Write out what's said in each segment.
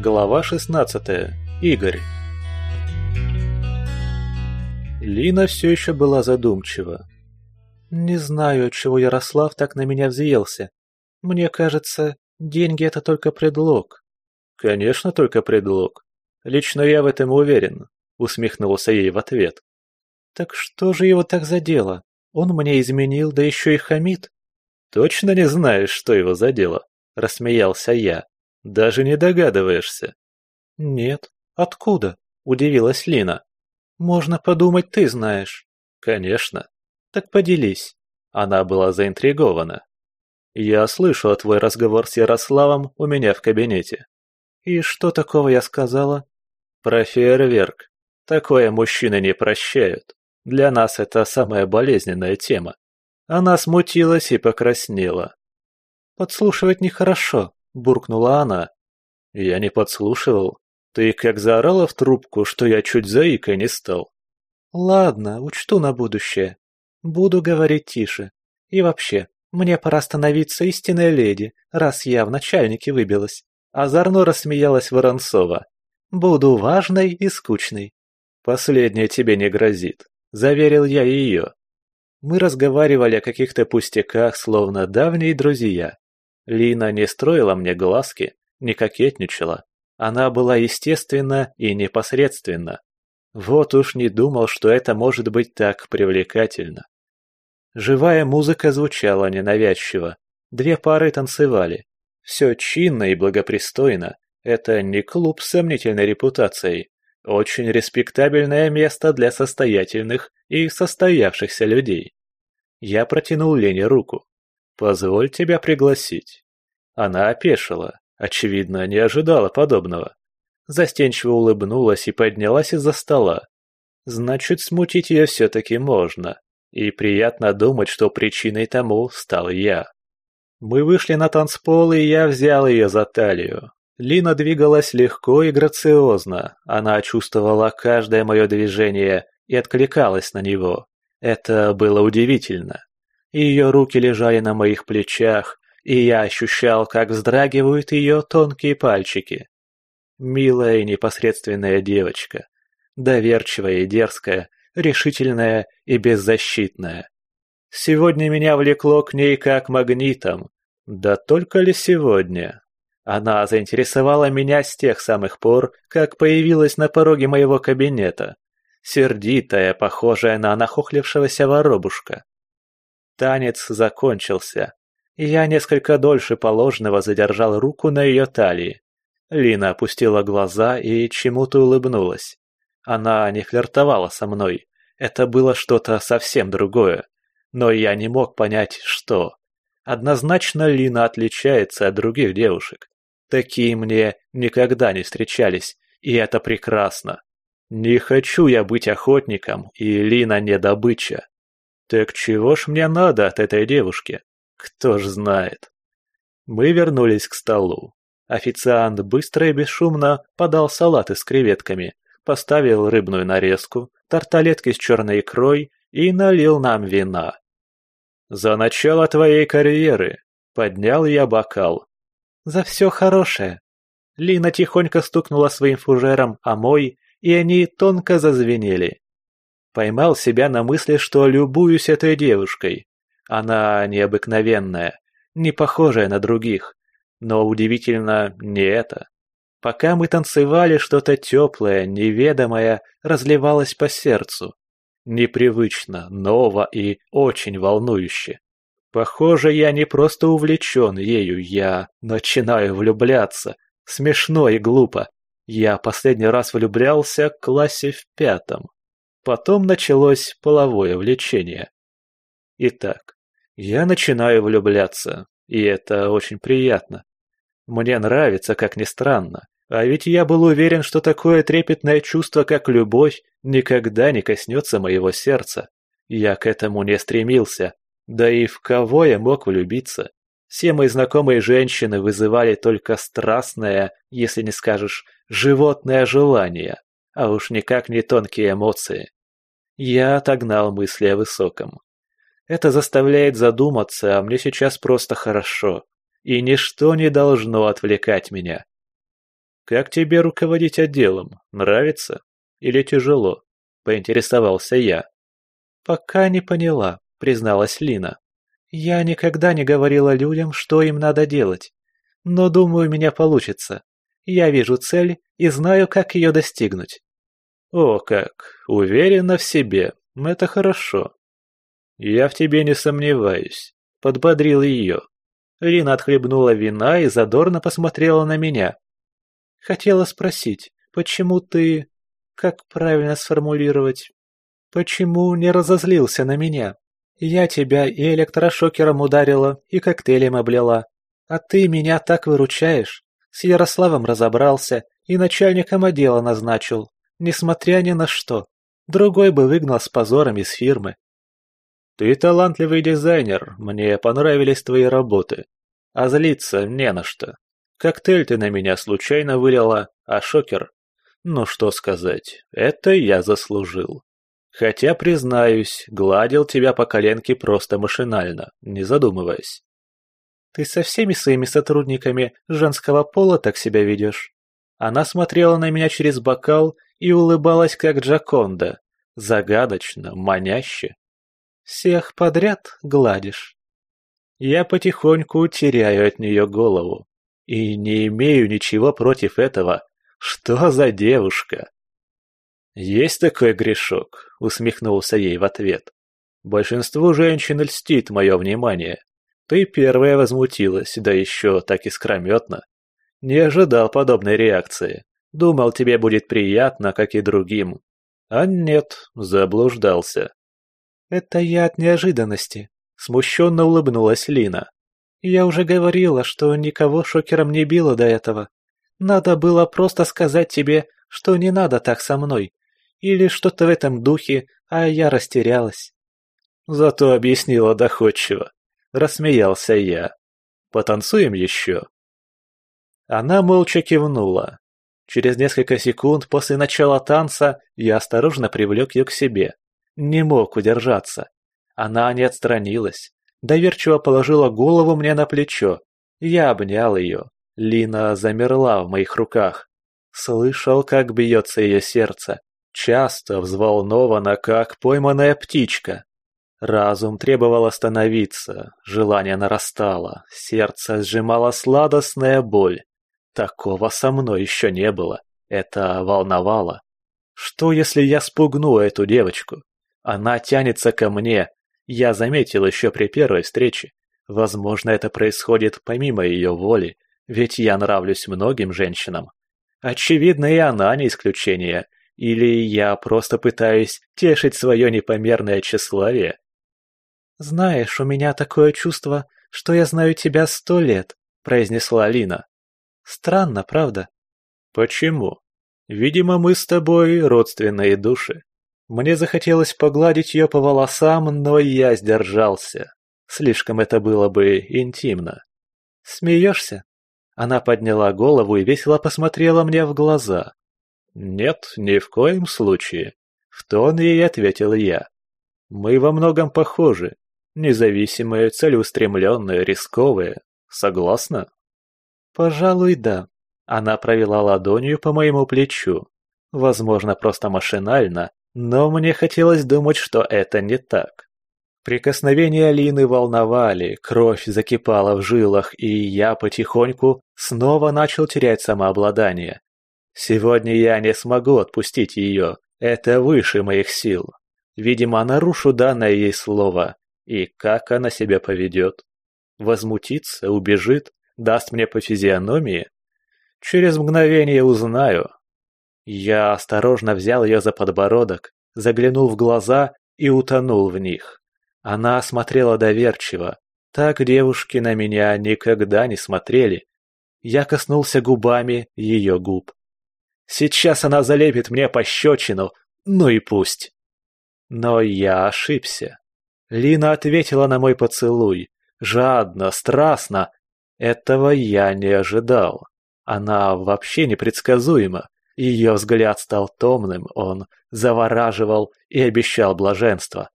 Глава 16. Игорь. Лина все еще была задумчива. «Не знаю, чего Ярослав так на меня взъелся. Мне кажется, деньги — это только предлог». «Конечно, только предлог. Лично я в этом уверен», — усмехнулся ей в ответ. «Так что же его так задело? Он мне изменил, да еще и хамит». «Точно не знаешь, что его задело?» — рассмеялся я. «Даже не догадываешься». «Нет. Откуда?» — удивилась Лина. «Можно подумать, ты знаешь». «Конечно. Так поделись». Она была заинтригована. «Я слышала твой разговор с Ярославом у меня в кабинете». «И что такого я сказала?» «Про фейерверк. Такое мужчины не прощают. Для нас это самая болезненная тема. Она смутилась и покраснела. «Подслушивать нехорошо», — буркнула она. «Я не подслушивал. Ты как заорала в трубку, что я чуть заикой не стал». «Ладно, учту на будущее. Буду говорить тише. И вообще, мне пора становиться истинной леди, раз я в начальнике выбилась». Озорно рассмеялась Воронцова. «Буду важной и скучной». «Последнее тебе не грозит», — заверил я ее. Мы разговаривали о каких-то пустяках, словно давние друзья. Лина не строила мне глазки, не кокетничала. Она была естественна и непосредственна. Вот уж не думал, что это может быть так привлекательно. Живая музыка звучала ненавязчиво. Две пары танцевали. Все чинно и благопристойно. Это не клуб с сомнительной репутацией. Очень респектабельное место для состоятельных и состоявшихся людей. Я протянул Лене руку. «Позволь тебя пригласить». Она опешила, очевидно, не ожидала подобного. Застенчиво улыбнулась и поднялась из-за стола. Значит, смутить ее все-таки можно. И приятно думать, что причиной тому стал я. Мы вышли на танцпол, и я взял ее за талию. Лина двигалась легко и грациозно, она чувствовала каждое мое движение и откликалась на него. Это было удивительно. Ее руки лежали на моих плечах, и я ощущал, как вздрагивают ее тонкие пальчики. Милая и непосредственная девочка, доверчивая и дерзкая, решительная и беззащитная. Сегодня меня влекло к ней как магнитом. Да только ли сегодня? Она заинтересовала меня с тех самых пор, как появилась на пороге моего кабинета. Сердитая, похожая на нахохлившегося воробушка. Танец закончился. Я несколько дольше положенного задержал руку на ее талии. Лина опустила глаза и чему-то улыбнулась. Она не флиртовала со мной. Это было что-то совсем другое. Но я не мог понять, что. Однозначно Лина отличается от других девушек. Такие мне никогда не встречались, и это прекрасно. Не хочу я быть охотником, и Лина не добыча. Так чего ж мне надо от этой девушки? Кто ж знает. Мы вернулись к столу. Официант быстро и бесшумно подал салаты с креветками, поставил рыбную нарезку, тарталетки с черной икрой и налил нам вина. «За начало твоей карьеры!» — поднял я бокал, за все хорошее. Лина тихонько стукнула своим фужером о мой, и они тонко зазвенели. Поймал себя на мысли, что любуюсь этой девушкой. Она необыкновенная, не похожая на других. Но удивительно не это. Пока мы танцевали, что-то теплое, неведомое разливалось по сердцу. Непривычно, ново и очень волнующе. Похоже, я не просто увлечен ею, я начинаю влюбляться. Смешно и глупо. Я последний раз влюблялся в классе в пятом. Потом началось половое влечение. Итак, я начинаю влюбляться, и это очень приятно. Мне нравится, как ни странно. А ведь я был уверен, что такое трепетное чувство, как любовь, никогда не коснется моего сердца. Я к этому не стремился, да и в кого я мог влюбиться? Все мои знакомые женщины вызывали только страстное, если не скажешь, животное желание, а уж никак не тонкие эмоции. Я отогнал мысли о высоком. Это заставляет задуматься, а мне сейчас просто хорошо, и ничто не должно отвлекать меня. «Как тебе руководить отделом? Нравится? Или тяжело?» – поинтересовался я. «Пока не поняла», – призналась Лина. «Я никогда не говорила людям, что им надо делать. Но думаю, у меня получится. Я вижу цель и знаю, как ее достигнуть». «О как! Уверена в себе. Это хорошо». «Я в тебе не сомневаюсь», — подбодрил ее. Лина отхлебнула вина и задорно посмотрела на меня. «Хотела спросить, почему ты... Как правильно сформулировать? Почему не разозлился на меня? Я тебя и электрошокером ударила, и коктейлем облила. А ты меня так выручаешь. С Ярославом разобрался и начальником отдела назначил, несмотря ни на что. Другой бы выгнал с позором из фирмы. Ты талантливый дизайнер, мне понравились твои работы. А злиться не на что. Коктейль ты на меня случайно вылила, а шокер... Ну что сказать, это я заслужил. Хотя, признаюсь, гладил тебя по коленке просто машинально, не задумываясь. Ты со всеми своими сотрудниками женского пола так себя ведешь? Она смотрела на меня через бокал и улыбалась, как Джаконда. Загадочно, маняще. Всех подряд гладишь. Я потихоньку теряю от нее голову. И не имею ничего против этого. Что за девушка? «Есть такой грешок», — усмехнулся ей в ответ. «Большинству женщин льстит мое внимание. Ты первая возмутилась, да еще так искрометно. Не ожидал подобной реакции. Думал, тебе будет приятно, как и другим. А нет, заблуждался». «Это я от неожиданности», — смущенно улыбнулась Лина. «Я уже говорила, что никого шокером не било до этого. Надо было просто сказать тебе, что не надо так со мной. Или что-то в этом духе, а я растерялась. Зато объяснила доходчиво. Рассмеялся я. Потанцуем еще? Она молча кивнула. Через несколько секунд после начала танца я осторожно привлек ее к себе. Не мог удержаться. Она не отстранилась. Доверчиво положила голову мне на плечо. Я обнял ее. Лина замерла в моих руках. Слышал, как бьется ее сердце. Часто взволнована, как пойманная птичка. Разум требовал остановиться, желание нарастало, сердце сжимала сладостная боль. Такого со мной еще не было. Это волновало. Что, если я спугну эту девочку? Она тянется ко мне. Я заметил еще при первой встрече. Возможно, это происходит помимо ее воли, ведь я нравлюсь многим женщинам. Очевидно, и она не исключение, или я просто пытаюсь тешить свое непомерное тщеславие? «Знаешь, у меня такое чувство, что я знаю тебя сто лет», — произнесла Алина. «Странно, правда?» «Почему? Видимо, мы с тобой родственные души. Мне захотелось погладить ее по волосам, но я сдержался. Слишком это было бы интимно». «Смеешься?» Она подняла голову и весело посмотрела мне в глаза. «Нет, ни в коем случае», — в тон ей ответил я. «Мы во многом похожи. Независимые, целеустремленные, рисковые. Согласна?» «Пожалуй, да». Она провела ладонью по моему плечу. Возможно, просто машинально, но мне хотелось думать, что это не так. Прикосновения Алины волновали, кровь закипала в жилах, и я потихоньку снова начал терять самообладание. Сегодня я не смогу отпустить ее. Это выше моих сил. Видимо, нарушу данное ей слово. И как она себя поведет? Возмутится, убежит, даст мне по физиономии? Через мгновение узнаю. Я осторожно взял ее за подбородок, заглянул в глаза и утонул в них. Она смотрела доверчиво. Так девушки на меня никогда не смотрели. Я коснулся губами ее губ. Сейчас она залепит мне пощечину, ну и пусть. Но я ошибся. Лина ответила на мой поцелуй. Жадно, страстно. Этого я не ожидал. Она вообще непредсказуема. Ее взгляд стал томным, он завораживал и обещал блаженство.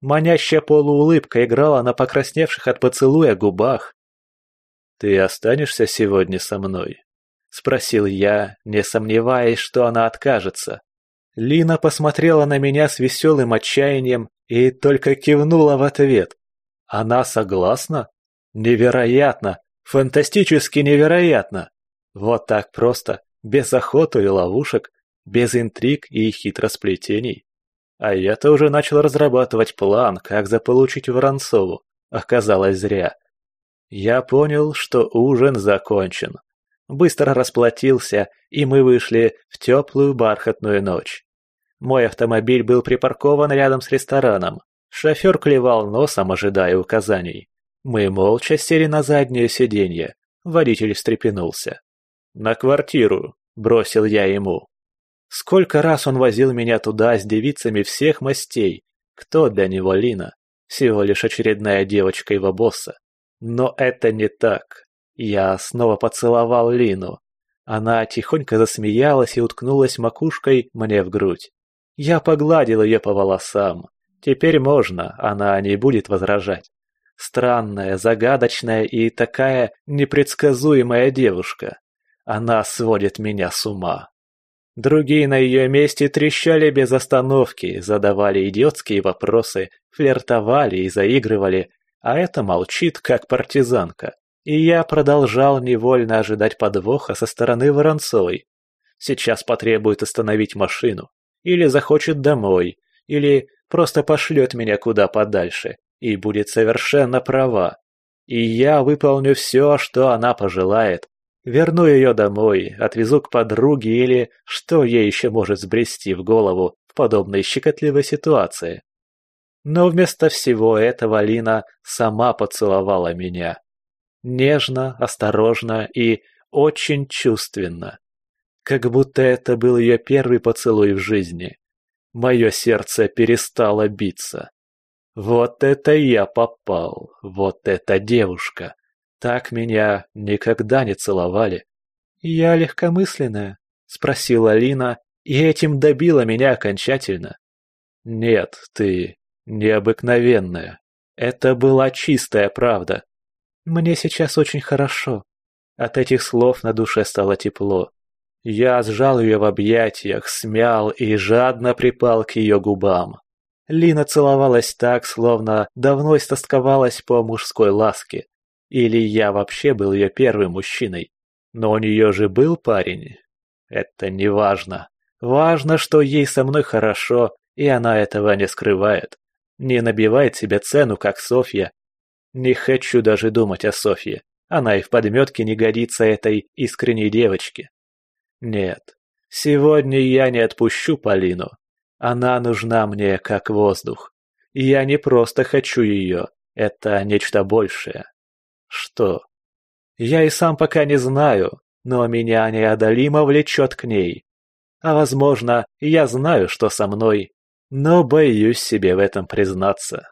Манящая полуулыбка играла на покрасневших от поцелуя губах. «Ты останешься сегодня со мной?» — спросил я, не сомневаясь, что она откажется. Лина посмотрела на меня с веселым отчаянием и только кивнула в ответ. Она согласна? Невероятно! Фантастически невероятно! Вот так просто, без охоты и ловушек, без интриг и хитросплетений. А я-то уже начал разрабатывать план, как заполучить Воронцову. Оказалось зря. Я понял, что ужин закончен. Быстро расплатился, и мы вышли в теплую бархатную ночь. Мой автомобиль был припаркован рядом с рестораном. Шофер клевал носом, ожидая указаний. Мы молча сели на заднее сиденье. Водитель встрепенулся. «На квартиру», — бросил я ему. Сколько раз он возил меня туда с девицами всех мастей. Кто для него Лина? Всего лишь очередная девочка его босса. Но это не так. Я снова поцеловал Лину. Она тихонько засмеялась и уткнулась макушкой мне в грудь. Я погладил ее по волосам. Теперь можно, она не будет возражать. Странная, загадочная и такая непредсказуемая девушка. Она сводит меня с ума. Другие на ее месте трещали без остановки, задавали идиотские вопросы, флиртовали и заигрывали, а это молчит, как партизанка. И я продолжал невольно ожидать подвоха со стороны Воронцовой. Сейчас потребует остановить машину. Или захочет домой. Или просто пошлет меня куда подальше. И будет совершенно права. И я выполню все, что она пожелает. Верну ее домой, отвезу к подруге или что ей еще может сбрести в голову в подобной щекотливой ситуации. Но вместо всего этого Лина сама поцеловала меня. Нежно, осторожно и очень чувственно. Как будто это был ее первый поцелуй в жизни. Мое сердце перестало биться. Вот это я попал, вот эта девушка. Так меня никогда не целовали. «Я легкомысленная?» — спросила Лина, и этим добила меня окончательно. «Нет, ты необыкновенная. Это была чистая правда. Мне сейчас очень хорошо». От этих слов на душе стало тепло. Я сжал ее в объятиях, смял и жадно припал к ее губам. Лина целовалась так, словно давно истосковалась по мужской ласке. Или я вообще был ее первым мужчиной. Но у нее же был парень. Это не важно. Важно, что ей со мной хорошо, и она этого не скрывает. Не набивает себе цену, как Софья. Не хочу даже думать о Софье. Она и в подметке не годится этой искренней девочке. Нет, сегодня я не отпущу Полину. Она нужна мне как воздух. Я не просто хочу ее, это нечто большее. Что? Я и сам пока не знаю, но меня неодолимо влечет к ней. А возможно, я знаю, что со мной, но боюсь себе в этом признаться.